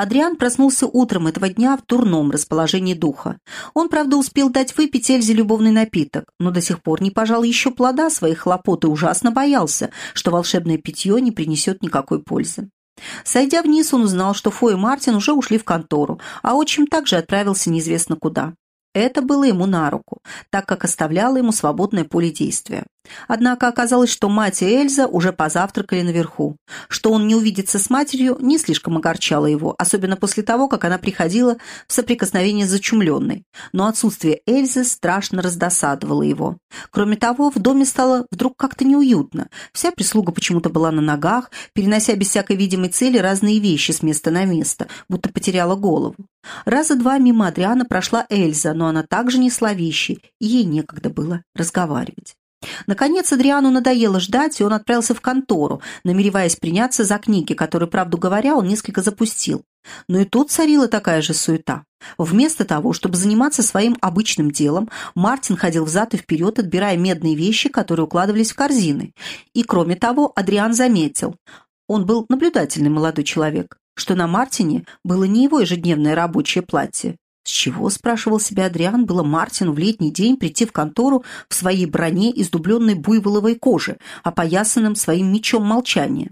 Адриан проснулся утром этого дня в дурном расположении духа. Он, правда, успел дать выпить Эльзе любовный напиток, но до сих пор не пожал еще плода своих хлопот и ужасно боялся, что волшебное питье не принесет никакой пользы. Сойдя вниз, он узнал, что Фо и Мартин уже ушли в контору, а отчим также отправился неизвестно куда. Это было ему на руку, так как оставляло ему свободное поле действия. Однако оказалось, что мать и Эльза уже позавтракали наверху. Что он не увидится с матерью, не слишком огорчало его, особенно после того, как она приходила в соприкосновение с зачумленной. Но отсутствие Эльзы страшно раздосадовало его. Кроме того, в доме стало вдруг как-то неуютно. Вся прислуга почему-то была на ногах, перенося без всякой видимой цели разные вещи с места на место, будто потеряла голову. Раза два мимо Адриана прошла Эльза, но она также несла вещи, и ей некогда было разговаривать. Наконец Адриану надоело ждать, и он отправился в контору, намереваясь приняться за книги, которые, правду говоря, он несколько запустил. Но и тут царила такая же суета. Вместо того, чтобы заниматься своим обычным делом, Мартин ходил взад и вперед, отбирая медные вещи, которые укладывались в корзины. И, кроме того, Адриан заметил, он был наблюдательный молодой человек, что на Мартине было не его ежедневное рабочее платье, с чего, спрашивал себя Адриан, было Мартину в летний день прийти в контору в своей броне из дубленной буйволовой кожи, опоясанным своим мечом молчания?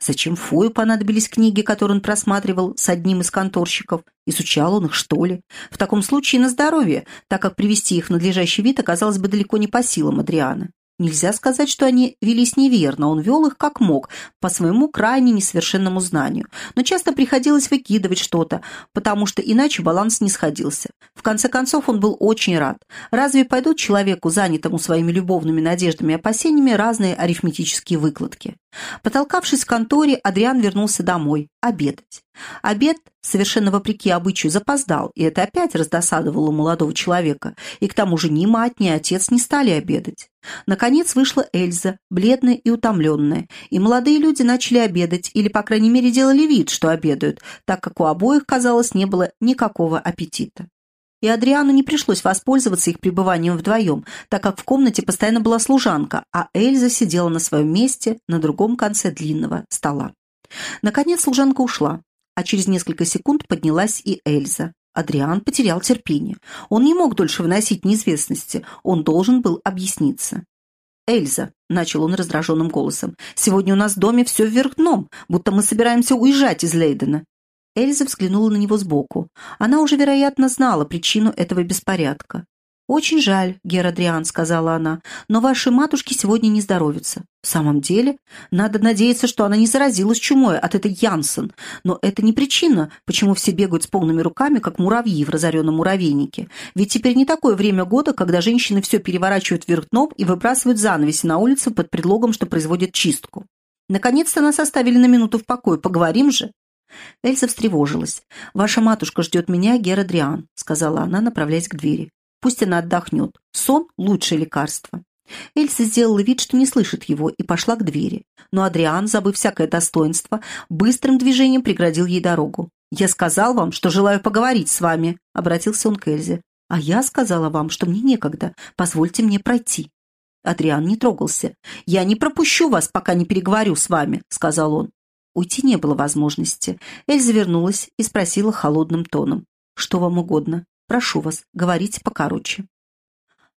Зачем Фою понадобились книги, которые он просматривал с одним из конторщиков? Изучал он их, что ли? В таком случае на здоровье, так как привести их в надлежащий вид оказалось бы далеко не по силам Адриана. Нельзя сказать, что они велись неверно, он вел их как мог, по своему крайне несовершенному знанию. Но часто приходилось выкидывать что-то, потому что иначе баланс не сходился. В конце концов, он был очень рад. Разве пойдут человеку, занятому своими любовными надеждами и опасениями, разные арифметические выкладки? Потолкавшись в конторе, Адриан вернулся домой обедать. Обед, совершенно вопреки обычаю, запоздал, и это опять раздосадовало молодого человека, и к тому же ни мать, ни отец не стали обедать. Наконец вышла Эльза, бледная и утомленная, и молодые люди начали обедать, или, по крайней мере, делали вид, что обедают, так как у обоих, казалось, не было никакого аппетита и Адриану не пришлось воспользоваться их пребыванием вдвоем, так как в комнате постоянно была служанка, а Эльза сидела на своем месте на другом конце длинного стола. Наконец служанка ушла, а через несколько секунд поднялась и Эльза. Адриан потерял терпение. Он не мог дольше выносить неизвестности, он должен был объясниться. «Эльза», — начал он раздраженным голосом, — «сегодня у нас в доме все вверх дном, будто мы собираемся уезжать из Лейдена. Эльза взглянула на него сбоку. Она уже, вероятно, знала причину этого беспорядка. «Очень жаль, Геродриан», — сказала она, — «но вашей матушке сегодня не здоровится». «В самом деле? Надо надеяться, что она не заразилась чумой от этой Янсен. Но это не причина, почему все бегают с полными руками, как муравьи в разоренном муравейнике. Ведь теперь не такое время года, когда женщины все переворачивают вверх дном и выбрасывают занавеси на улицу под предлогом, что производят чистку. Наконец-то нас оставили на минуту в покое. Поговорим же». Эльза встревожилась. «Ваша матушка ждет меня, Геродриан», — сказала она, направляясь к двери. «Пусть она отдохнет. Сон — лучшее лекарство». Эльза сделала вид, что не слышит его, и пошла к двери. Но Адриан, забыв всякое достоинство, быстрым движением преградил ей дорогу. «Я сказал вам, что желаю поговорить с вами», — обратился он к Эльзе. «А я сказала вам, что мне некогда. Позвольте мне пройти». Адриан не трогался. «Я не пропущу вас, пока не переговорю с вами», — сказал он. Уйти не было возможности. Эльза вернулась и спросила холодным тоном. «Что вам угодно? Прошу вас, говорите покороче».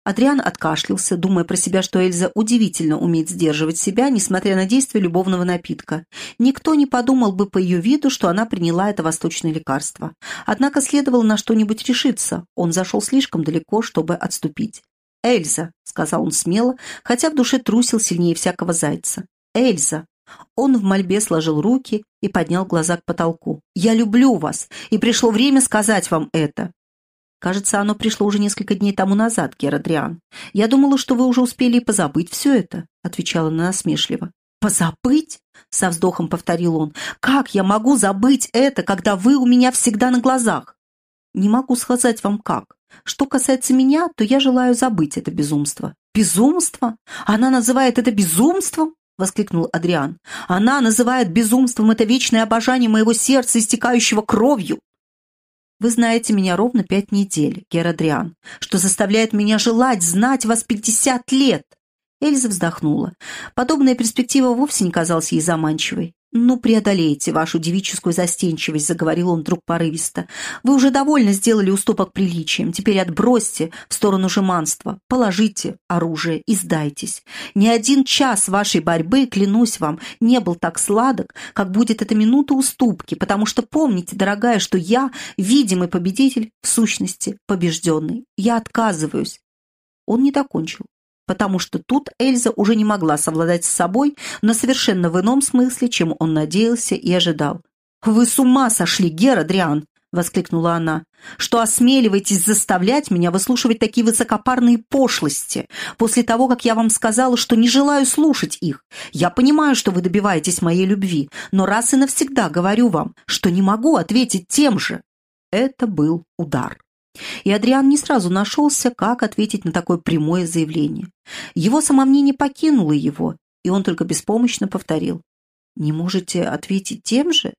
Адриан откашлялся, думая про себя, что Эльза удивительно умеет сдерживать себя, несмотря на действие любовного напитка. Никто не подумал бы по ее виду, что она приняла это восточное лекарство. Однако следовало на что-нибудь решиться. Он зашел слишком далеко, чтобы отступить. «Эльза», — сказал он смело, хотя в душе трусил сильнее всякого зайца. «Эльза, он в мольбе сложил руки и поднял глаза к потолку. «Я люблю вас, и пришло время сказать вам это». «Кажется, оно пришло уже несколько дней тому назад, Геродриан. Я думала, что вы уже успели позабыть все это», — отвечала она насмешливо. «Позабыть?» — со вздохом повторил он. «Как я могу забыть это, когда вы у меня всегда на глазах?» «Не могу сказать вам как. Что касается меня, то я желаю забыть это безумство». «Безумство? Она называет это безумством?» — воскликнул Адриан. «Она называет безумством это вечное обожание моего сердца, истекающего кровью!» «Вы знаете меня ровно пять недель, Гер Адриан, что заставляет меня желать знать вас пятьдесят лет!» Эльза вздохнула. Подобная перспектива вовсе не казалась ей заманчивой. «Ну, преодолейте вашу девическую застенчивость», — заговорил он вдруг порывисто. «Вы уже довольно сделали уступок приличиям. Теперь отбросьте в сторону жеманства, положите оружие и сдайтесь. Ни один час вашей борьбы, клянусь вам, не был так сладок, как будет эта минута уступки, потому что помните, дорогая, что я, видимый победитель, в сущности, побежденный. Я отказываюсь». Он не докончил потому что тут Эльза уже не могла совладать с собой, но совершенно в ином смысле, чем он надеялся и ожидал. «Вы с ума сошли, Гера Дриан!» — воскликнула она. «Что осмеливаетесь заставлять меня выслушивать такие высокопарные пошлости, после того, как я вам сказала, что не желаю слушать их? Я понимаю, что вы добиваетесь моей любви, но раз и навсегда говорю вам, что не могу ответить тем же». Это был удар. И Адриан не сразу нашелся, как ответить на такое прямое заявление. Его самомнение покинуло его, и он только беспомощно повторил. «Не можете ответить тем же?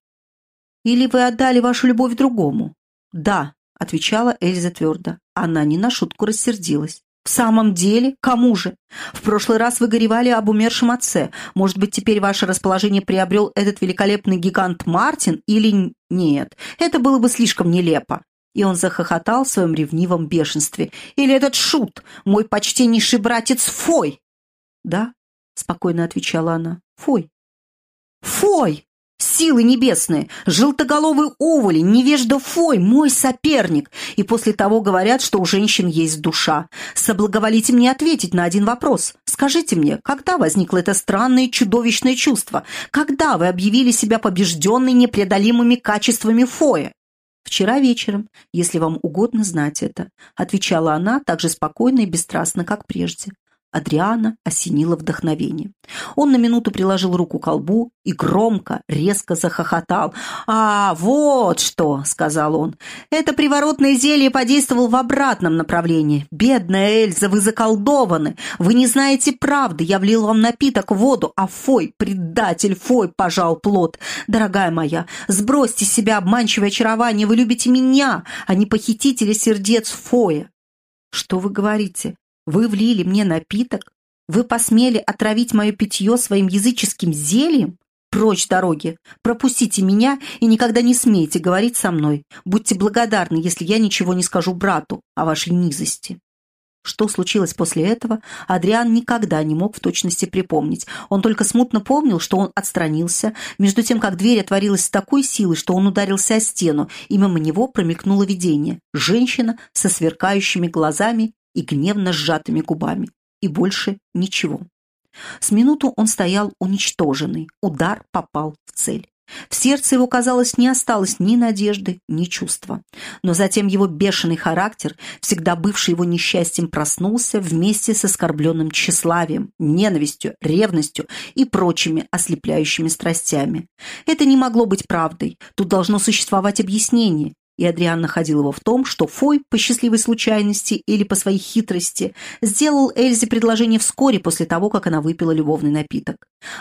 Или вы отдали вашу любовь другому?» «Да», — отвечала Эльза твердо. Она не на шутку рассердилась. «В самом деле? Кому же? В прошлый раз вы горевали об умершем отце. Может быть, теперь ваше расположение приобрел этот великолепный гигант Мартин или нет? Это было бы слишком нелепо. И он захохотал в своем ревнивом бешенстве. «Или этот шут, мой почтеннейший братец Фой!» «Да», — спокойно отвечала она, — «Фой». «Фой! Силы небесные! Желтоголовый уволень, невежда Фой, мой соперник! И после того говорят, что у женщин есть душа. Соблаговолите мне ответить на один вопрос. Скажите мне, когда возникло это странное чудовищное чувство? Когда вы объявили себя побежденной непреодолимыми качествами Фоя?» «Вчера вечером, если вам угодно знать это», отвечала она так же спокойно и бесстрастно, как прежде. Адриана осенило вдохновение. Он на минуту приложил руку к колбу и громко, резко захохотал. «А, вот что!» — сказал он. «Это приворотное зелье подействовало в обратном направлении. Бедная Эльза, вы заколдованы! Вы не знаете правды! Я влил вам напиток в воду, а Фой, предатель Фой, пожал плод. Дорогая моя, сбросьте с себя обманчивое очарование, вы любите меня, а не похитителя сердец Фоя!» «Что вы говорите?» Вы влили мне напиток? Вы посмели отравить мое питье своим языческим зельем? Прочь дороги! Пропустите меня и никогда не смейте говорить со мной. Будьте благодарны, если я ничего не скажу брату о вашей низости». Что случилось после этого, Адриан никогда не мог в точности припомнить. Он только смутно помнил, что он отстранился, между тем, как дверь отворилась с такой силой, что он ударился о стену, и мимо него промелькнуло видение. Женщина со сверкающими глазами и гневно сжатыми губами. И больше ничего. С минуту он стоял уничтоженный. Удар попал в цель. В сердце его, казалось, не осталось ни надежды, ни чувства. Но затем его бешеный характер, всегда бывший его несчастьем, проснулся вместе с оскорбленным тщеславием, ненавистью, ревностью и прочими ослепляющими страстями. Это не могло быть правдой. Тут должно существовать объяснение и Адриан находил его в том, что Фой, по счастливой случайности или по своей хитрости, сделал Эльзе предложение вскоре после того, как она выпила любовный напиток.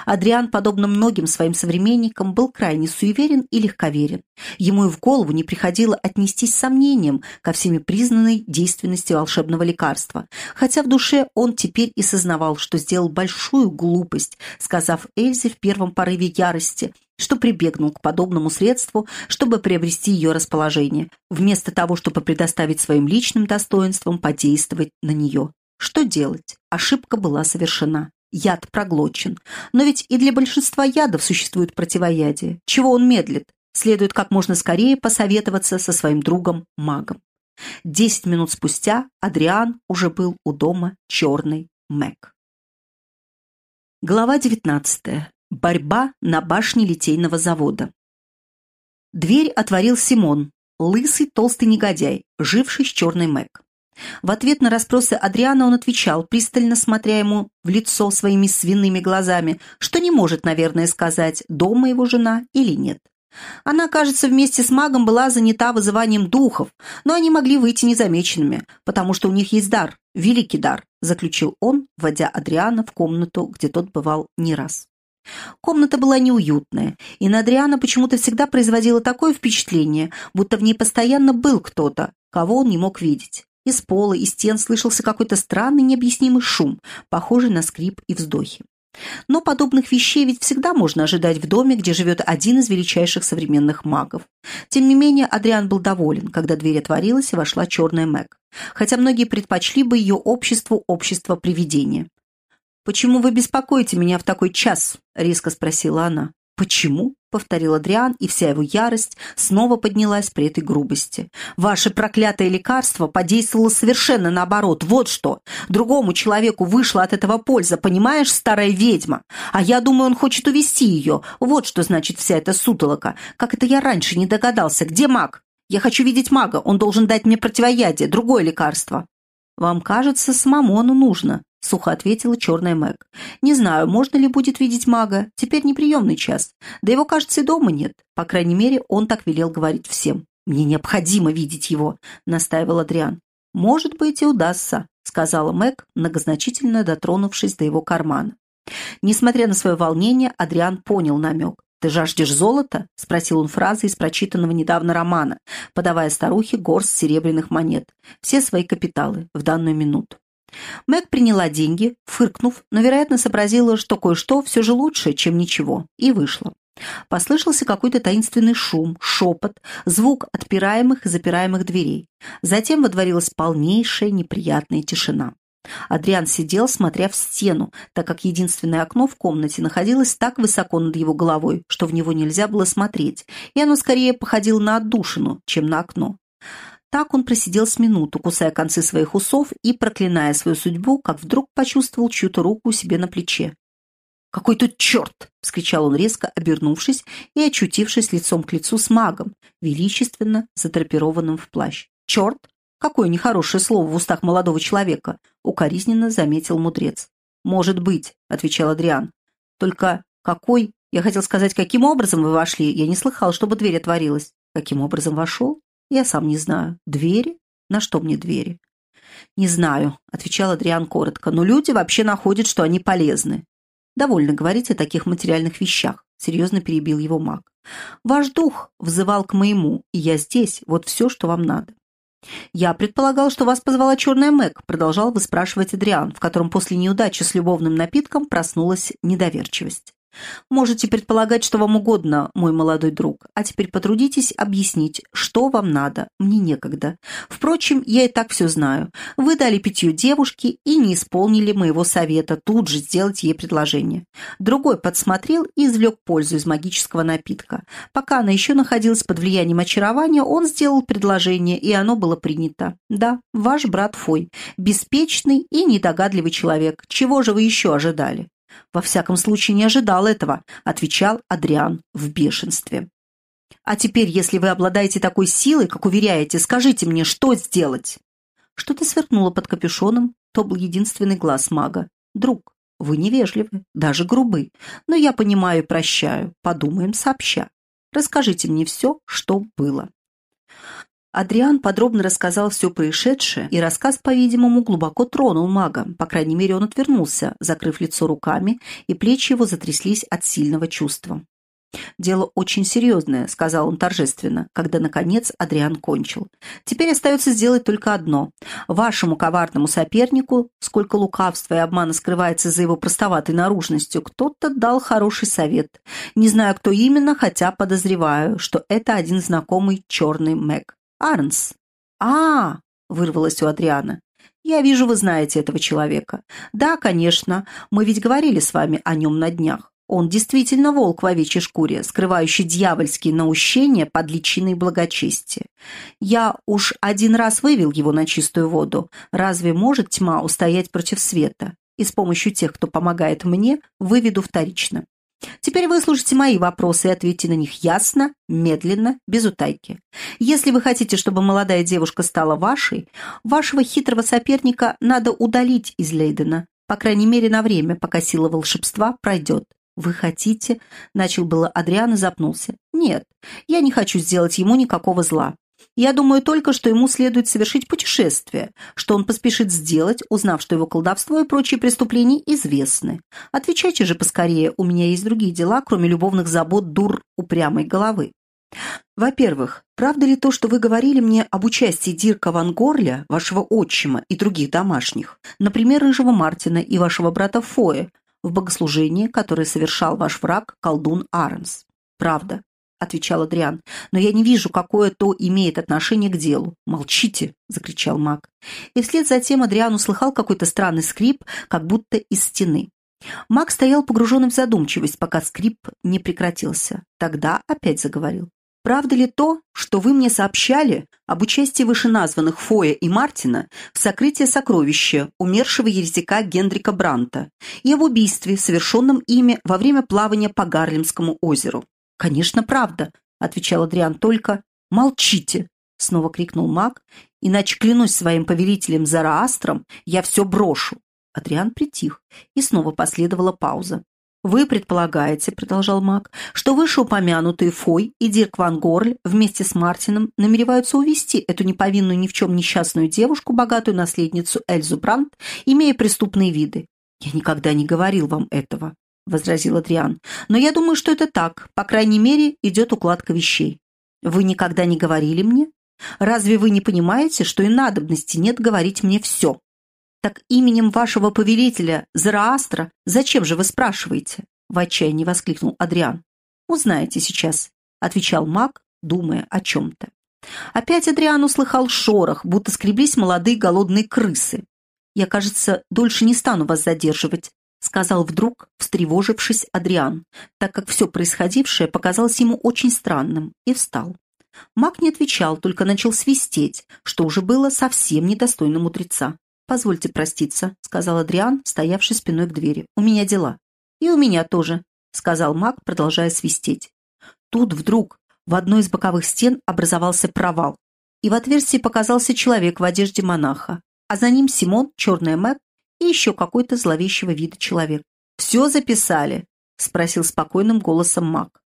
Адриан, подобно многим своим современникам, был крайне суеверен и легковерен. Ему и в голову не приходило отнестись с сомнением ко всеми признанной действенности волшебного лекарства, хотя в душе он теперь и сознавал, что сделал большую глупость, сказав Эльзе в первом порыве ярости – что прибегнул к подобному средству, чтобы приобрести ее расположение, вместо того, чтобы предоставить своим личным достоинствам подействовать на нее. Что делать? Ошибка была совершена. Яд проглочен. Но ведь и для большинства ядов существует противоядие. Чего он медлит? Следует как можно скорее посоветоваться со своим другом-магом. Десять минут спустя Адриан уже был у дома черный Мэг. Глава девятнадцатая. Борьба на башне литейного завода. Дверь отворил Симон, лысый толстый негодяй, живший с черной Мэг. В ответ на расспросы Адриана он отвечал, пристально смотря ему в лицо своими свиными глазами, что не может, наверное, сказать, дома его жена или нет. Она, кажется, вместе с магом была занята вызыванием духов, но они могли выйти незамеченными, потому что у них есть дар, великий дар, заключил он, вводя Адриана в комнату, где тот бывал не раз. Комната была неуютная, и на Адриана почему-то всегда производила такое впечатление, будто в ней постоянно был кто-то, кого он не мог видеть. Из пола и стен слышался какой-то странный необъяснимый шум, похожий на скрип и вздохи. Но подобных вещей ведь всегда можно ожидать в доме, где живет один из величайших современных магов. Тем не менее, Адриан был доволен, когда дверь отворилась и вошла черная Мэг. Хотя многие предпочли бы ее обществу общество привидения. «Почему вы беспокоите меня в такой час?» – резко спросила она. «Почему?» — повторил Адриан, и вся его ярость снова поднялась при этой грубости. «Ваше проклятое лекарство подействовало совершенно наоборот. Вот что! Другому человеку вышла от этого польза, понимаешь, старая ведьма? А я думаю, он хочет увести ее. Вот что значит вся эта сутолока. Как это я раньше не догадался? Где маг? Я хочу видеть мага. Он должен дать мне противоядие, другое лекарство». «Вам кажется, самому оно нужно», — сухо ответила черная Мэг. «Не знаю, можно ли будет видеть мага. Теперь неприемный час. Да его, кажется, и дома нет. По крайней мере, он так велел говорить всем. Мне необходимо видеть его», — настаивал Адриан. «Может быть, и удастся», — сказала Мэг, многозначительно дотронувшись до его кармана. Несмотря на свое волнение, Адриан понял намек. «Ты жаждешь золота?» — спросил он фразой из прочитанного недавно романа, подавая старухе горсть серебряных монет. Все свои капиталы в данную минуту. Мэг приняла деньги, фыркнув, но, вероятно, сообразила, что кое-что все же лучше, чем ничего, и вышла. Послышался какой-то таинственный шум, шепот, звук отпираемых и запираемых дверей. Затем водворилась полнейшая неприятная тишина. Адриан сидел, смотря в стену, так как единственное окно в комнате находилось так высоко над его головой, что в него нельзя было смотреть, и оно скорее походило на отдушину, чем на окно. Так он просидел с минуту, кусая концы своих усов и проклиная свою судьбу, как вдруг почувствовал чью-то руку себе на плече. «Какой тут черт!» — вскричал он резко, обернувшись и очутившись лицом к лицу с магом, величественно затрапированным в плащ. «Черт! Какое нехорошее слово в устах молодого человека!» — укоризненно заметил мудрец. «Может быть», — отвечал Адриан. «Только какой? Я хотел сказать, каким образом вы вошли? Я не слыхал, чтобы дверь отворилась. Каким образом вошел? Я сам не знаю. Двери? На что мне двери? Не знаю, отвечал Адриан коротко, но люди вообще находят, что они полезны. Довольно говорить о таких материальных вещах, серьезно перебил его маг. Ваш дух взывал к моему, и я здесь, вот все, что вам надо. «Я предполагал, что вас позвала черная Мэг», продолжал выспрашивать Адриан, в котором после неудачи с любовным напитком проснулась недоверчивость. Можете предполагать, что вам угодно, мой молодой друг, а теперь потрудитесь объяснить, что вам надо, мне некогда. Впрочем, я и так все знаю. Вы дали питью девушке и не исполнили моего совета тут же сделать ей предложение. Другой подсмотрел и извлек пользу из магического напитка. Пока она еще находилась под влиянием очарования, он сделал предложение, и оно было принято. Да, ваш брат Фой, беспечный и недогадливый человек. Чего же вы еще ожидали? «Во всяком случае, не ожидал этого», — отвечал Адриан в бешенстве. «А теперь, если вы обладаете такой силой, как уверяете, скажите мне, что сделать?» Что-то сверкнуло под капюшоном, то был единственный глаз мага. «Друг, вы невежливы, даже грубы, но я понимаю и прощаю, подумаем сообща. Расскажите мне все, что было». Адриан подробно рассказал все происшедшее, и рассказ, по-видимому, глубоко тронул мага. По крайней мере, он отвернулся, закрыв лицо руками, и плечи его затряслись от сильного чувства. «Дело очень серьезное», — сказал он торжественно, когда, наконец, Адриан кончил. «Теперь остается сделать только одно. Вашему коварному сопернику, сколько лукавства и обмана скрывается за его простоватой наружностью, кто-то дал хороший совет. Не знаю, кто именно, хотя подозреваю, что это один знакомый черный Мэг. Арнс. А, вырвалось у Адриана. Я вижу, вы знаете этого человека. Да, конечно, мы ведь говорили с вами о нем на днях. Он действительно волк в овечьей шкуре, скрывающий дьявольские наущения под личиной благочестия. Я уж один раз вывел его на чистую воду. Разве может тьма устоять против света? И с помощью тех, кто помогает мне, выведу вторично. Теперь выслушайте мои вопросы и ответьте на них ясно, медленно, без утайки. Если вы хотите, чтобы молодая девушка стала вашей, вашего хитрого соперника надо удалить из Лейдена, по крайней мере на время, пока сила волшебства пройдет. «Вы хотите?» – начал было Адриан и запнулся. «Нет, я не хочу сделать ему никакого зла. Я думаю только, что ему следует совершить путешествие, что он поспешит сделать, узнав, что его колдовство и прочие преступления известны. Отвечайте же поскорее, у меня есть другие дела, кроме любовных забот дур упрямой головы. Во-первых, правда ли то, что вы говорили мне об участии Дирка Ван Горля, вашего отчима и других домашних, например, Рыжего Мартина и вашего брата Фоя, в богослужении, которое совершал ваш враг, колдун Армс. Правда, — отвечал Адриан, — но я не вижу, какое то имеет отношение к делу. Молчите, — закричал маг. И вслед за тем Адриан услыхал какой-то странный скрип, как будто из стены. Маг стоял погруженный в задумчивость, пока скрип не прекратился. Тогда опять заговорил. Правда ли то, что вы мне сообщали об участии вышеназванных Фоя и Мартина в сокрытии сокровища умершего еретика Гендрика Бранта и об убийстве, совершенном ими во время плавания по Гарлемскому озеру? «Конечно, правда», — отвечал Адриан, — «только молчите», — снова крикнул маг, «иначе, клянусь своим повелителем Зараастром, я все брошу». Адриан притих, и снова последовала пауза. «Вы предполагаете, — продолжал маг, — что вышеупомянутые Фой и Дирк Ван Горль вместе с Мартином намереваются увести эту неповинную ни в чем несчастную девушку, богатую наследницу Эльзу Брандт, имея преступные виды. Я никогда не говорил вам этого, — возразил Адриан. «Но я думаю, что это так. По крайней мере, идет укладка вещей. Вы никогда не говорили мне? Разве вы не понимаете, что и надобности нет говорить мне все?» «Так именем вашего повелителя, Зараастра, зачем же вы спрашиваете?» В отчаянии воскликнул Адриан. «Узнаете сейчас», — отвечал маг, думая о чем-то. Опять Адриан услыхал шорох, будто скреблись молодые голодные крысы. «Я, кажется, дольше не стану вас задерживать», — сказал вдруг, встревожившись Адриан, так как все происходившее показалось ему очень странным, и встал. Маг не отвечал, только начал свистеть, что уже было совсем недостойно мудреца. «Позвольте проститься», — сказал Адриан, стоявший спиной к двери. «У меня дела». «И у меня тоже», — сказал маг, продолжая свистеть. Тут вдруг в одной из боковых стен образовался провал, и в отверстии показался человек в одежде монаха, а за ним Симон, черная Мэг и еще какой-то зловещего вида человек. «Все записали?» — спросил спокойным голосом маг.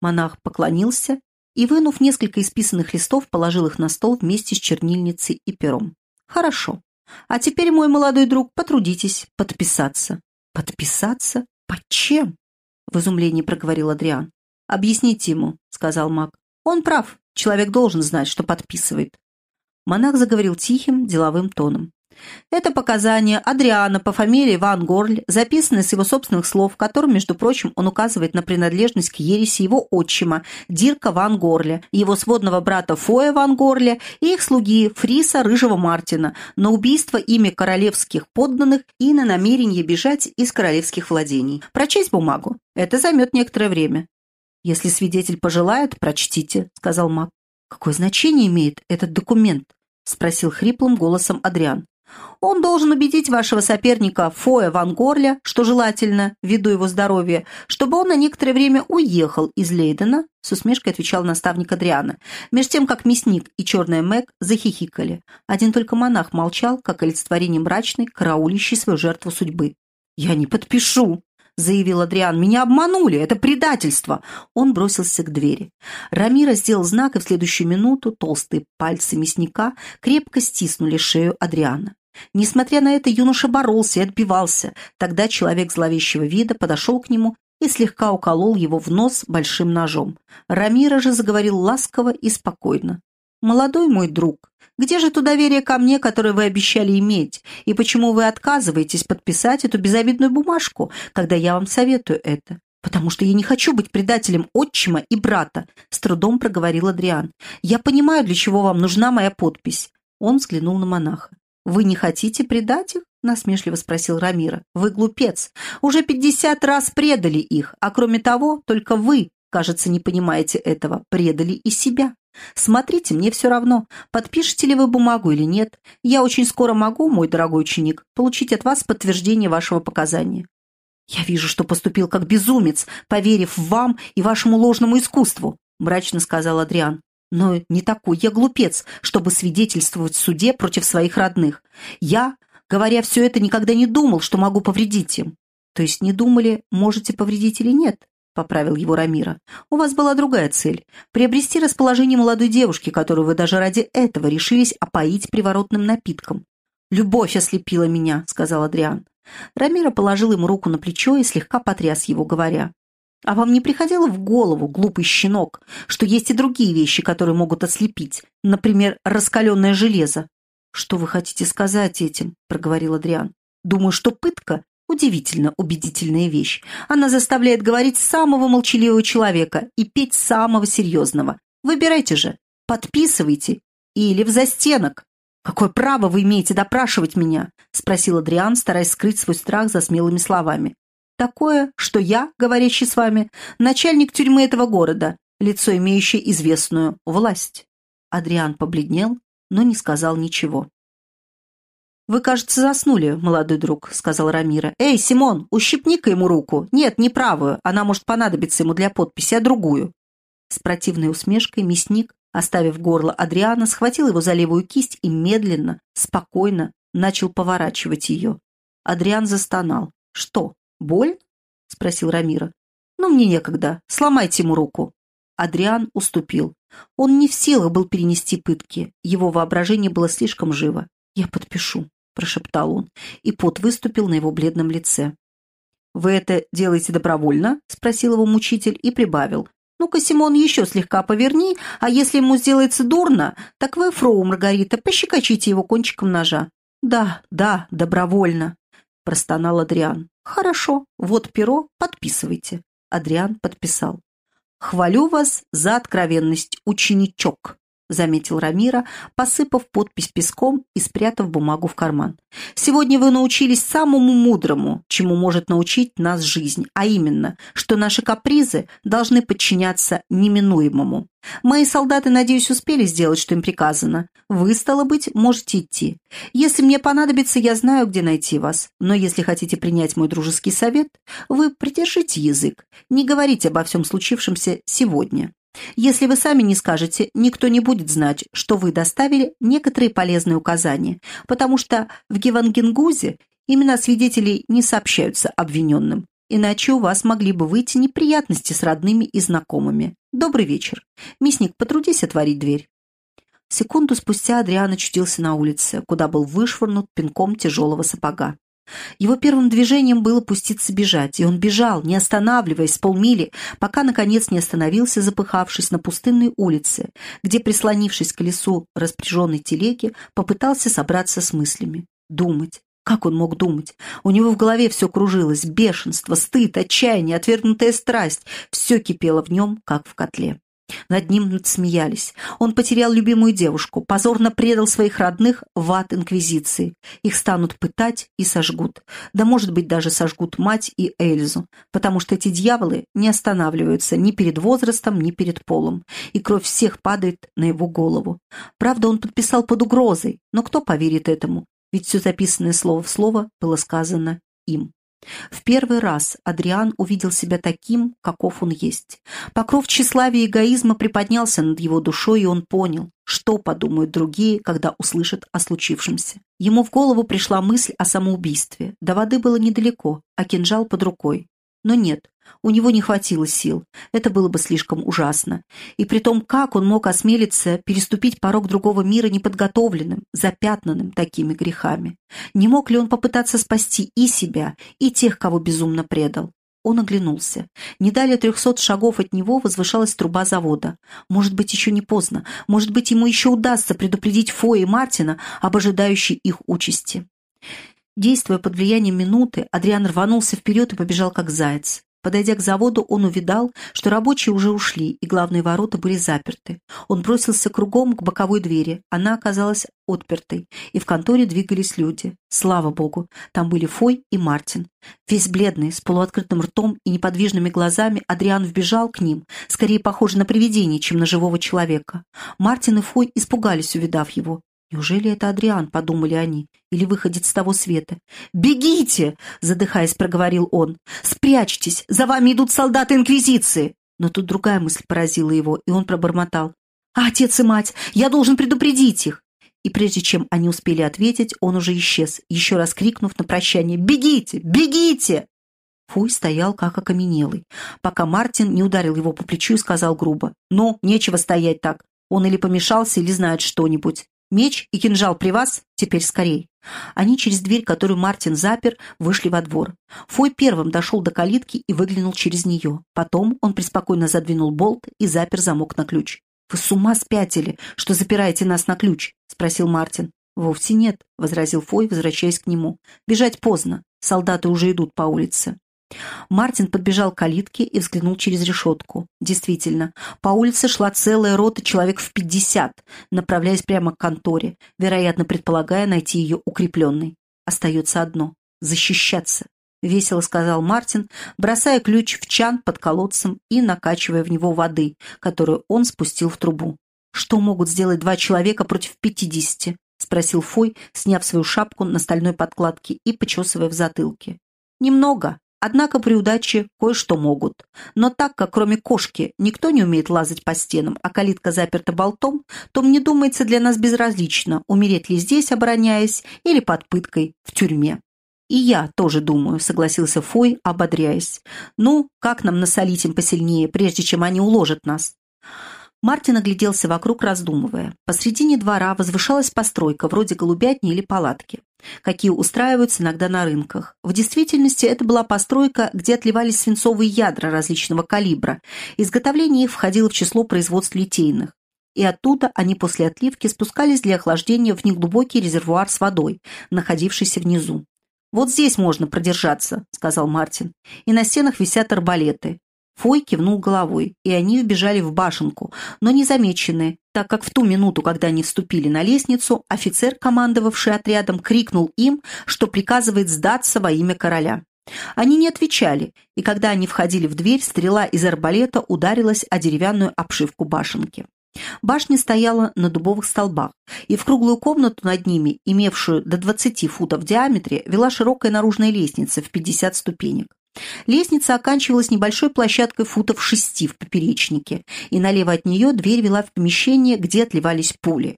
Монах поклонился и, вынув несколько исписанных листов, положил их на стол вместе с чернильницей и пером. «Хорошо. А теперь, мой молодой друг, потрудитесь подписаться». «Подписаться? Под чем?» — в изумлении проговорил Адриан. «Объясните ему», — сказал маг. «Он прав. Человек должен знать, что подписывает». Монах заговорил тихим, деловым тоном. Это показания Адриана по фамилии Ван Горль, записанные с его собственных слов, которым, между прочим, он указывает на принадлежность к ереси его отчима Дирка Ван Горля, его сводного брата Фоя Ван Горля и их слуги Фриса Рыжего Мартина на убийство ими королевских подданных и на намерение бежать из королевских владений. Прочесть бумагу. Это займет некоторое время. «Если свидетель пожелает, прочтите», — сказал маг. «Какое значение имеет этот документ?» — спросил хриплым голосом Адриан. Он должен убедить вашего соперника Фоя Ван Горля, что желательно, ввиду его здоровья, чтобы он на некоторое время уехал из Лейдена, с усмешкой отвечал наставник Адриана, меж тем, как мясник и черная Мэг захихикали. Один только монах молчал, как олицетворение мрачный, караулищий свою жертву судьбы. «Я не подпишу!» — заявил Адриан. «Меня обманули! Это предательство!» Он бросился к двери. Рамира сделал знак, и в следующую минуту толстые пальцы мясника крепко стиснули шею Адриана. Несмотря на это, юноша боролся и отбивался. Тогда человек зловещего вида подошел к нему и слегка уколол его в нос большим ножом. Рамира же заговорил ласково и спокойно. «Молодой мой друг, где же то доверие ко мне, которое вы обещали иметь? И почему вы отказываетесь подписать эту безобидную бумажку, когда я вам советую это? «Потому что я не хочу быть предателем отчима и брата», — с трудом проговорил Адриан. «Я понимаю, для чего вам нужна моя подпись». Он взглянул на монаха. «Вы не хотите предать их?» — насмешливо спросил Рамира. «Вы глупец. Уже пятьдесят раз предали их, а кроме того, только вы, кажется, не понимаете этого, предали и себя. Смотрите, мне все равно, подпишете ли вы бумагу или нет. Я очень скоро могу, мой дорогой ученик, получить от вас подтверждение вашего показания». «Я вижу, что поступил как безумец, поверив вам и вашему ложному искусству», мрачно сказал Адриан. Но не такой я глупец, чтобы свидетельствовать в суде против своих родных. Я, говоря все это, никогда не думал, что могу повредить им. То есть не думали, можете повредить или нет, поправил его Рамира. У вас была другая цель – приобрести расположение молодой девушки, которую вы даже ради этого решились опоить приворотным напитком. «Любовь ослепила меня», – сказал Адриан. Рамира положил ему руку на плечо и слегка потряс его, говоря, а вам не приходило в голову, глупый щенок, что есть и другие вещи, которые могут ослепить, например, раскаленное железо? «Что вы хотите сказать этим?» – проговорил Адриан. «Думаю, что пытка Удивительно убедительная вещь. Она заставляет говорить самого молчаливого человека и петь самого серьезного. Выбирайте же, подписывайте или в застенок. «Какое право вы имеете допрашивать меня?» — спросил Адриан, стараясь скрыть свой страх за смелыми словами. «Такое, что я, говорящий с вами, начальник тюрьмы этого города, лицо, имеющее известную власть». Адриан побледнел, но не сказал ничего. «Вы, кажется, заснули, молодой друг», — сказал Рамира. «Эй, Симон, ущипни-ка ему руку. Нет, не правую, она может понадобиться ему для подписи, а другую». С противной усмешкой мясник, оставив горло Адриана, схватил его за левую кисть и медленно, спокойно начал поворачивать ее. Адриан застонал. «Что, боль?» — спросил Рамира. «Ну, мне некогда. Сломайте ему руку». Адриан уступил. Он не в силах был перенести пытки. Его воображение было слишком живо. «Я подпишу», — прошептал он, и пот выступил на его бледном лице. «Вы это делаете добровольно?» — спросил его мучитель и прибавил. «Ну-ка, Симон, еще слегка поверни, а если ему сделается дурно, так вы, фроу Маргарита, пощекочите его кончиком ножа». «Да, да, добровольно», — простонал Адриан. «Хорошо, вот перо, подписывайте». Адриан подписал. «Хвалю вас за откровенность, ученичок», — заметил Рамира, посыпав подпись песком и спрятав бумагу в карман. «Сегодня вы научились самому мудрому, чему может научить нас жизнь, а именно, что наши капризы должны подчиняться неминуемому. Мои солдаты, надеюсь, успели сделать, что им приказано. Вы, стало быть, можете идти. Если мне понадобится, я знаю, где найти вас. Но если хотите принять мой дружеский совет, вы придержите язык, не говорите обо всем случившемся сегодня». Если вы сами не скажете, никто не будет знать, что вы доставили некоторые полезные указания, потому что в Гевангенгузе имена свидетелей не сообщаются обвиненным, иначе у вас могли бы выйти неприятности с родными и знакомыми. Добрый вечер. Мясник, потрудись отворить дверь. Секунду спустя Адриан очутился на улице, куда был вышвырнут пинком тяжелого сапога. Его первым движением было пуститься бежать, и он бежал, не останавливаясь полмили, пока, наконец, не остановился, запыхавшись на пустынной улице, где, прислонившись к колесу распряженной телеги, попытался собраться с мыслями. Думать. Как он мог думать? У него в голове все кружилось. Бешенство, стыд, отчаяние, отвергнутая страсть. Все кипело в нем, как в котле. Над ним надсмеялись. Он потерял любимую девушку, позорно предал своих родных в ад Инквизиции. Их станут пытать и сожгут. Да, может быть, даже сожгут мать и Эльзу, потому что эти дьяволы не останавливаются ни перед возрастом, ни перед полом, и кровь всех падает на его голову. Правда, он подписал под угрозой, но кто поверит этому? Ведь все записанное слово в слово было сказано им. В первый раз Адриан увидел себя таким, каков он есть. Покров тщеславия и эгоизма приподнялся над его душой, и он понял, что подумают другие, когда услышат о случившемся. Ему в голову пришла мысль о самоубийстве. До воды было недалеко, а кинжал под рукой. Но нет, у него не хватило сил. Это было бы слишком ужасно. И при том, как он мог осмелиться переступить порог другого мира неподготовленным, запятнанным такими грехами? Не мог ли он попытаться спасти и себя, и тех, кого безумно предал? Он оглянулся. Не далее трехсот шагов от него возвышалась труба завода. Может быть, еще не поздно. Может быть, ему еще удастся предупредить Фоя и Мартина об ожидающей их участи. Действуя под влиянием минуты, Адриан рванулся вперед и побежал как заяц. Подойдя к заводу, он увидал, что рабочие уже ушли, и главные ворота были заперты. Он бросился кругом к боковой двери. Она оказалась отпертой, и в конторе двигались люди. Слава богу, там были Фой и Мартин. Весь бледный, с полуоткрытым ртом и неподвижными глазами, Адриан вбежал к ним, скорее похоже на привидение, чем на живого человека. Мартин и Фой испугались, увидав его. «Неужели это Адриан?» — подумали они. «Или выходит с того света?» «Бегите!» — задыхаясь, проговорил он. «Спрячьтесь! За вами идут солдаты Инквизиции!» Но тут другая мысль поразила его, и он пробормотал. «А, отец и мать! Я должен предупредить их!» И прежде чем они успели ответить, он уже исчез, еще раз крикнув на прощание «Бегите! Бегите!» Фуй стоял как окаменелый, пока Мартин не ударил его по плечу и сказал грубо «Ну, нечего стоять так. Он или помешался, или знает что-нибудь. Меч и кинжал при вас? Теперь скорей. Они через дверь, которую Мартин запер, вышли во двор. Фой первым дошел до калитки и выглянул через нее. Потом он преспокойно задвинул болт и запер замок на ключ. «Вы с ума спятили, что запираете нас на ключ?» — спросил Мартин. «Вовсе нет», — возразил Фой, возвращаясь к нему. «Бежать поздно. солдаты уже идут по улице. Мартин подбежал к калитке и взглянул через решетку. Действительно, по улице шла целая рота человек в пятьдесят, направляясь прямо к конторе, вероятно, предполагая найти ее укрепленной. Остается одно — защищаться. Весело сказал Мартин, бросая ключ в чан под колодцем и накачивая в него воды, которую он спустил в трубу. «Что могут сделать два человека против пятидесяти?» — спросил Фой, сняв свою шапку на стальной подкладке и почесывая в затылке. «Немного», Однако при удаче кое-что могут. Но так как кроме кошки никто не умеет лазать по стенам, а калитка заперта болтом, то мне думается для нас безразлично, умереть ли здесь, обороняясь, или под пыткой в тюрьме. «И я тоже думаю», — согласился Фой, ободряясь. «Ну, как нам насолить им посильнее, прежде чем они уложат нас?» Мартин огляделся вокруг, раздумывая. Посредине двора возвышалась постройка, вроде голубятни или палатки, какие устраиваются иногда на рынках. В действительности это была постройка, где отливались свинцовые ядра различного калибра. Изготовление их входило в число производств литейных. И оттуда они после отливки спускались для охлаждения в неглубокий резервуар с водой, находившийся внизу. «Вот здесь можно продержаться», — сказал Мартин. «И на стенах висят арбалеты. Фой кивнул головой, и они вбежали в башенку, но незамеченные, так как в ту минуту, когда они вступили на лестницу, офицер, командовавший отрядом, крикнул им, что приказывает сдаться во имя короля. Они не отвечали, и когда они входили в дверь, стрела из арбалета ударилась о деревянную обшивку башенки. Башня стояла на дубовых столбах, и в круглую комнату над ними, имевшую до 20 футов в диаметре, вела широкая наружная лестница в 50 ступенек. Лестница оканчивалась небольшой площадкой футов шести в поперечнике, и налево от нее дверь вела в помещение, где отливались пули.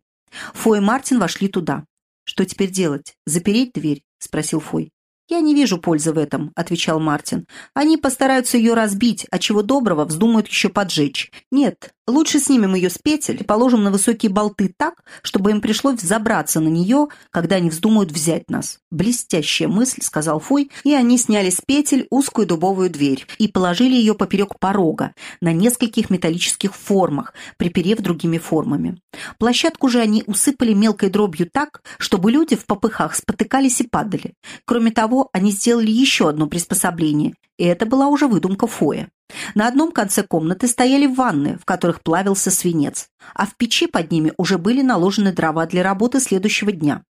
Фой и Мартин вошли туда. «Что теперь делать? Запереть дверь?» – спросил Фой. «Я не вижу пользы в этом», — отвечал Мартин. «Они постараются ее разбить, а чего доброго вздумают еще поджечь. Нет, лучше снимем ее с петель и положим на высокие болты так, чтобы им пришлось взобраться на нее, когда они вздумают взять нас». «Блестящая мысль», — сказал Фой, и они сняли с петель узкую дубовую дверь и положили ее поперек порога на нескольких металлических формах, приперев другими формами. Площадку же они усыпали мелкой дробью так, чтобы люди в попыхах спотыкались и падали. Кроме того, они сделали еще одно приспособление, и это была уже выдумка Фоя. На одном конце комнаты стояли ванны, в которых плавился свинец, а в печи под ними уже были наложены дрова для работы следующего дня.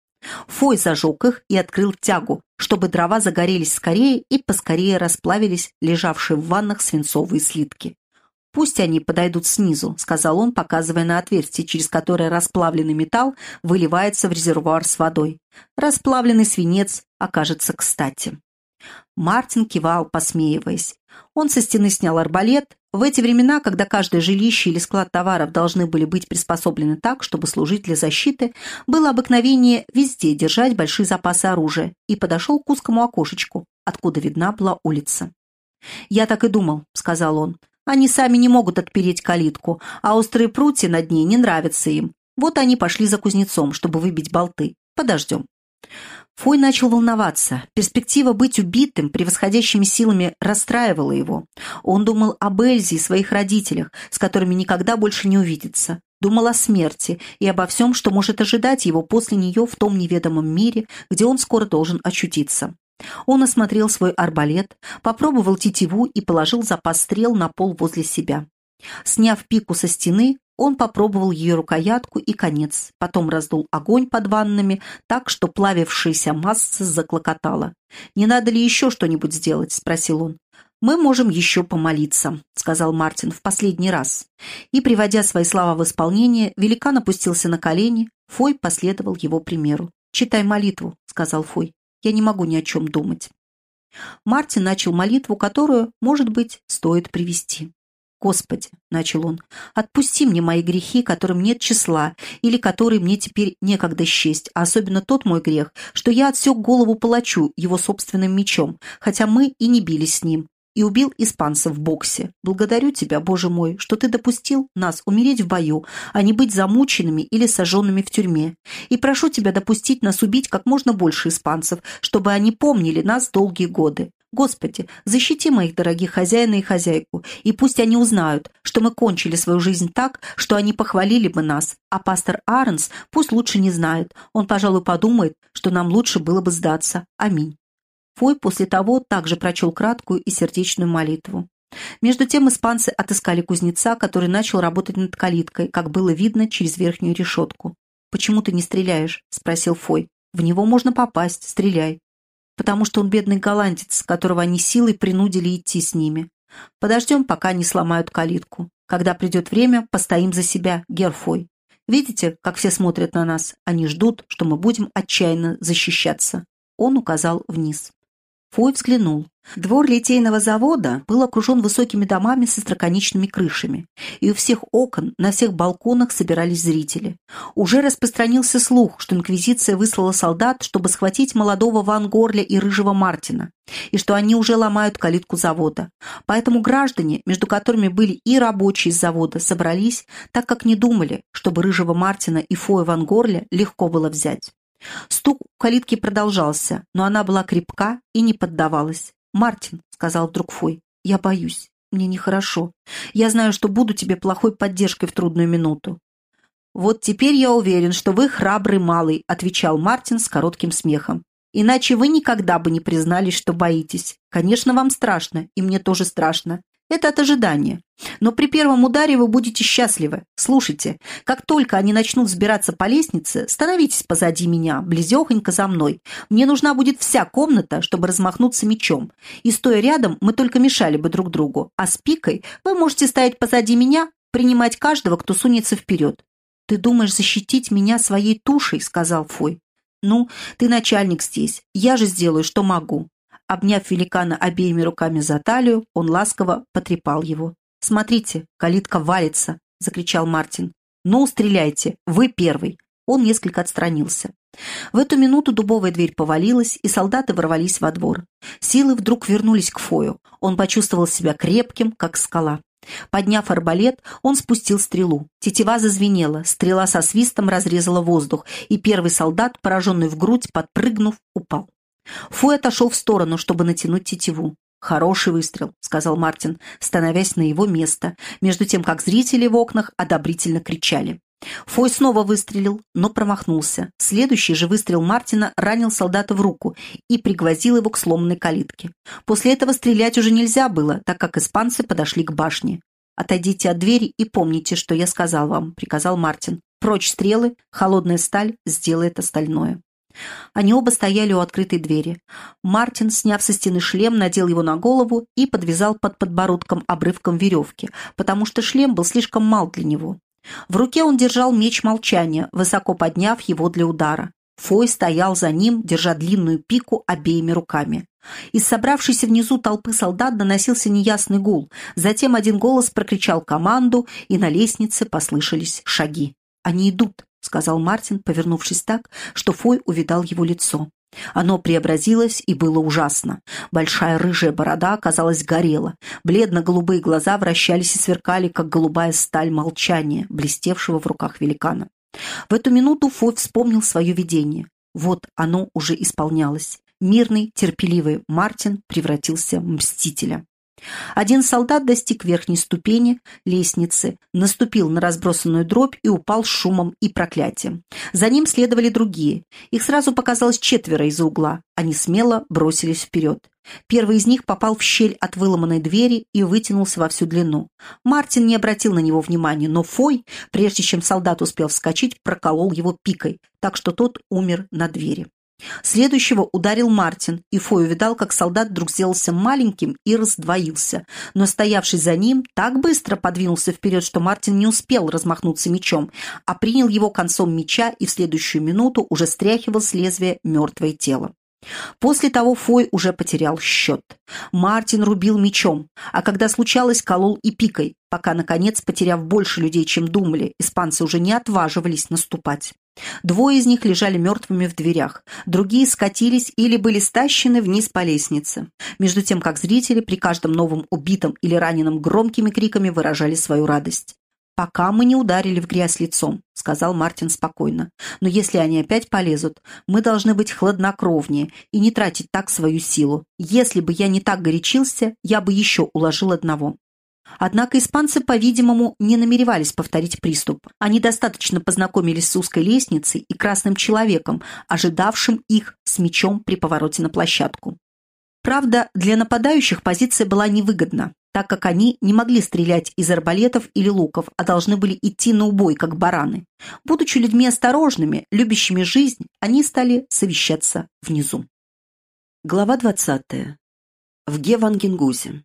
Фой зажег их и открыл тягу, чтобы дрова загорелись скорее и поскорее расплавились лежавшие в ваннах свинцовые слитки. «Пусть они подойдут снизу», — сказал он, показывая на отверстие, через которое расплавленный металл выливается в резервуар с водой. Расплавленный свинец окажется кстати. Мартин кивал, посмеиваясь. Он со стены снял арбалет. В эти времена, когда каждое жилище или склад товаров должны были быть приспособлены так, чтобы служить для защиты, было обыкновение везде держать большие запасы оружия, и подошел к узкому окошечку, откуда видна была улица. «Я так и думал», — сказал он. Они сами не могут отпереть калитку, а острые прутья над ней не нравятся им. Вот они пошли за кузнецом, чтобы выбить болты. Подождем. Фой начал волноваться. Перспектива быть убитым превосходящими силами расстраивала его. Он думал об Эльзе и своих родителях, с которыми никогда больше не увидится. Думал о смерти и обо всем, что может ожидать его после нее в том неведомом мире, где он скоро должен очутиться. Он осмотрел свой арбалет, попробовал тетиву и положил запас стрел на пол возле себя. Сняв пику со стены, он попробовал ее рукоятку и конец, потом раздул огонь под ваннами так, что плавившаяся масса заклокотала. «Не надо ли еще что-нибудь сделать?» – спросил он. «Мы можем еще помолиться», — сказал Мартин в последний раз. И, приводя свои слова в исполнение, великан опустился на колени, Фой последовал его примеру. «Читай молитву», — сказал Фой. Я не могу ни о чем думать. Мартин начал молитву, которую, может быть, стоит привести. «Господи», — начал он, — «отпусти мне мои грехи, которым нет числа, или которые мне теперь некогда счесть, а особенно тот мой грех, что я отсек голову палачу его собственным мечом, хотя мы и не бились с ним, и убил испанца в боксе. Благодарю тебя, Боже мой, что ты допустил нас умереть в бою, а не быть замученными или сожженными в тюрьме. И прошу тебя допустить нас убить как можно больше испанцев, чтобы они помнили нас долгие годы. Господи, защити моих дорогих хозяина и хозяйку, и пусть они узнают, что мы кончили свою жизнь так, что они похвалили бы нас, а пастор Арнс пусть лучше не знает, он, пожалуй, подумает, что нам лучше было бы сдаться. Аминь. Фой после того также прочел краткую и сердечную молитву. Между тем испанцы отыскали кузнеца, который начал работать над калиткой, как было видно через верхнюю решетку. «Почему ты не стреляешь?» – спросил Фой. «В него можно попасть, стреляй». «Потому что он бедный голландец, которого они силой принудили идти с ними. Подождем, пока не сломают калитку. Когда придет время, постоим за себя, Герфой. Видите, как все смотрят на нас? Они ждут, что мы будем отчаянно защищаться». Он указал вниз. Фой взглянул. Двор литейного завода был окружен высокими домами со строконечными крышами, и у всех окон, на всех балконах собирались зрители. Уже распространился слух, что Инквизиция выслала солдат, чтобы схватить молодого Ван Горля и Рыжего Мартина, и что они уже ломают калитку завода. Поэтому граждане, между которыми были и рабочие из завода, собрались, так как не думали, чтобы Рыжего Мартина и Фоя Ван Горля легко было взять. Стук у калитки продолжался, но она была крепка и не поддавалась. «Мартин», — сказал вдруг Фой, — «я боюсь. Мне нехорошо. Я знаю, что буду тебе плохой поддержкой в трудную минуту». «Вот теперь я уверен, что вы храбрый малый», — отвечал Мартин с коротким смехом. «Иначе вы никогда бы не признались, что боитесь. Конечно, вам страшно, и мне тоже страшно. Это от ожидания. Но при первом ударе вы будете счастливы. Слушайте, как только они начнут взбираться по лестнице, становитесь позади меня, близехонько за мной. Мне нужна будет вся комната, чтобы размахнуться мечом. И стоя рядом, мы только мешали бы друг другу. А с пикой вы можете стоять позади меня, принимать каждого, кто сунется вперед. «Ты думаешь защитить меня своей тушей?» — сказал Фой. «Ну, ты начальник здесь. Я же сделаю, что могу. Обняв великана обеими руками за талию, он ласково потрепал его. «Смотрите, калитка валится!» — закричал Мартин. «Ну, стреляйте! Вы первый!» Он несколько отстранился. В эту минуту дубовая дверь повалилась, и солдаты ворвались во двор. Силы вдруг вернулись к Фою. Он почувствовал себя крепким, как скала. Подняв арбалет, он спустил стрелу. Тетива зазвенела, стрела со свистом разрезала воздух, и первый солдат, пораженный в грудь, подпрыгнув, упал. Фуй отошел в сторону, чтобы натянуть тетиву. «Хороший выстрел», — сказал Мартин, становясь на его место, между тем, как зрители в окнах одобрительно кричали. Фой снова выстрелил, но промахнулся. Следующий же выстрел Мартина ранил солдата в руку и пригвоздил его к сломанной калитке. После этого стрелять уже нельзя было, так как испанцы подошли к башне. «Отойдите от двери и помните, что я сказал вам», — приказал Мартин. «Прочь стрелы, холодная сталь сделает остальное». Они оба стояли у открытой двери. Мартин, сняв со стены шлем, надел его на голову и подвязал под подбородком обрывком веревки, потому что шлем был слишком мал для него. В руке он держал меч молчания, высоко подняв его для удара. Фой стоял за ним, держа длинную пику обеими руками. Из собравшейся внизу толпы солдат доносился неясный гул. Затем один голос прокричал команду, и на лестнице послышались шаги. «Они идут!» Сказал Мартин, повернувшись так, что Фой увидал его лицо. Оно преобразилось и было ужасно. Большая рыжая борода, казалось, горела. Бледно-голубые глаза вращались и сверкали, как голубая сталь молчания, блестевшего в руках великана. В эту минуту Фой вспомнил свое видение. Вот оно уже исполнялось. Мирный, терпеливый Мартин превратился в мстителя. Один солдат достиг верхней ступени лестницы, наступил на разбросанную дробь и упал шумом и проклятием. За ним следовали другие. Их сразу показалось четверо из-за угла. Они смело бросились вперед. Первый из них попал в щель от выломанной двери и вытянулся во всю длину. Мартин не обратил на него внимания, но Фой, прежде чем солдат успел вскочить, проколол его пикой, так что тот умер на двери. Следующего ударил Мартин, и Фой увидал, как солдат вдруг сделался маленьким и раздвоился, но стоявший за ним так быстро подвинулся вперед, что Мартин не успел размахнуться мечом, а принял его концом меча и в следующую минуту уже стряхивал с лезвия мертвое тело. После того Фой уже потерял счет. Мартин рубил мечом, а когда случалось, колол и пикой, пока, наконец, потеряв больше людей, чем думали, испанцы уже не отваживались наступать. Двое из них лежали мертвыми в дверях, другие скатились или были стащены вниз по лестнице, между тем как зрители при каждом новом убитом или раненом громкими криками выражали свою радость. «Пока мы не ударили в грязь лицом», — сказал Мартин спокойно. «Но если они опять полезут, мы должны быть хладнокровнее и не тратить так свою силу. Если бы я не так горячился, я бы еще уложил одного». Однако испанцы, по-видимому, не намеревались повторить приступ. Они достаточно познакомились с узкой лестницей и красным человеком, ожидавшим их с мечом при повороте на площадку. Правда, для нападающих позиция была невыгодна, так как они не могли стрелять из арбалетов или луков, а должны были идти на убой, как бараны. Будучи людьми осторожными, любящими жизнь, они стали совещаться внизу. Глава 20. В Гевангенгузе.